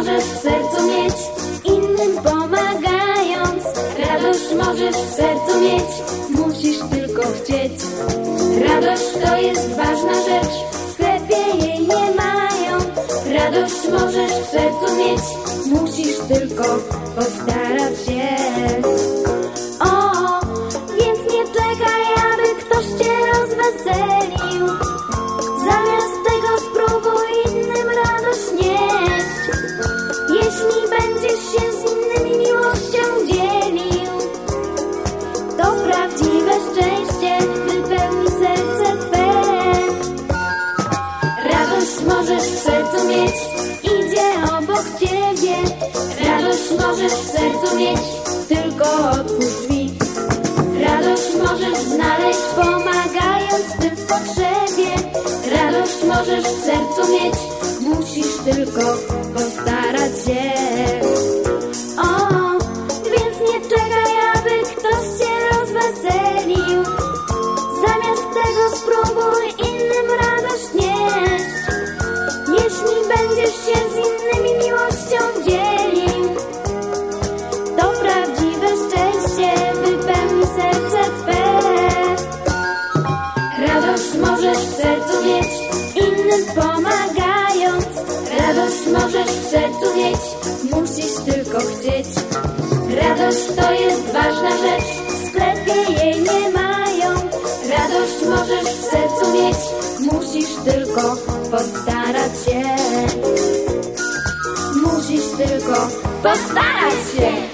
możesz w sercu mieć, innym pomagając. Radość możesz w sercu mieć, musisz tylko chcieć. Radość to jest ważna rzecz, w sklepie jej nie mają. Radość możesz w sercu mieć, musisz tylko postarać się. Prawdziwe szczęście wypełni serce Twe. Radość możesz w sercu mieć, idzie obok Ciebie. Radość możesz w sercu mieć, tylko otwórz drzwi. Radość możesz znaleźć, pomagając tym potrzebie. Radość możesz w sercu mieć, musisz tylko postarać się. Rozweselił. Zamiast tego spróbuj innym radość nieść. Jeśli będziesz się z innymi miłością dzielił, to prawdziwe szczęście wypełni serce Twe. Radość możesz w sercu mieć, innym pomagając. Radość możesz w sercu mieć, musisz tylko chcieć. Radość to jest ważna Radość możesz w sercu mieć, musisz tylko postarać się. Musisz tylko postarać się.